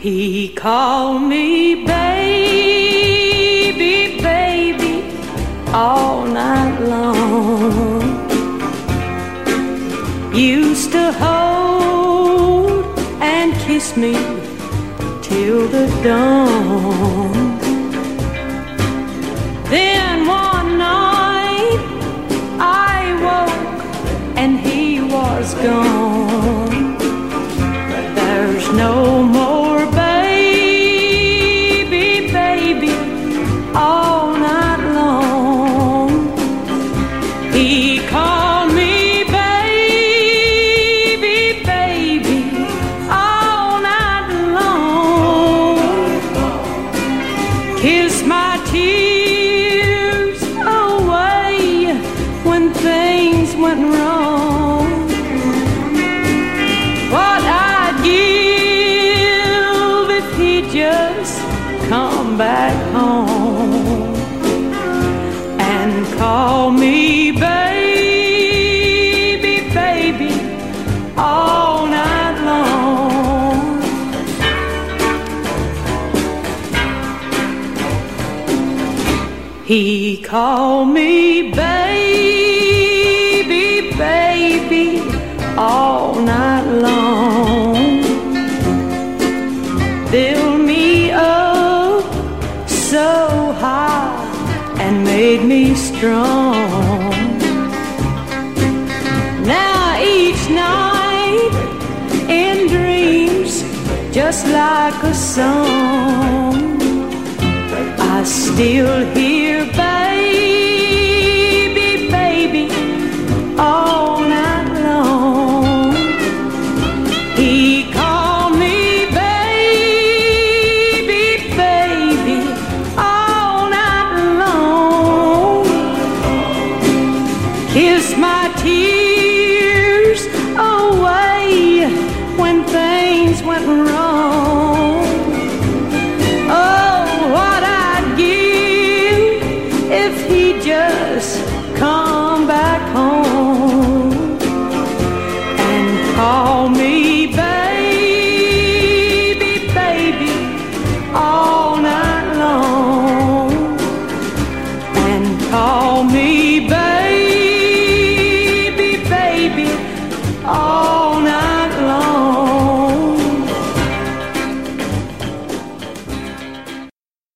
He called me baby, baby, all night long. Used to hold and kiss me till the dawn. He called me baby, baby, all night long. Kiss my tears away when things went wrong. What I'd give if he'd just come back home He called me baby, baby, all night long. Built me up so high and made me strong. Now each night in dreams, just like a song. Still hear just come back home and call me back?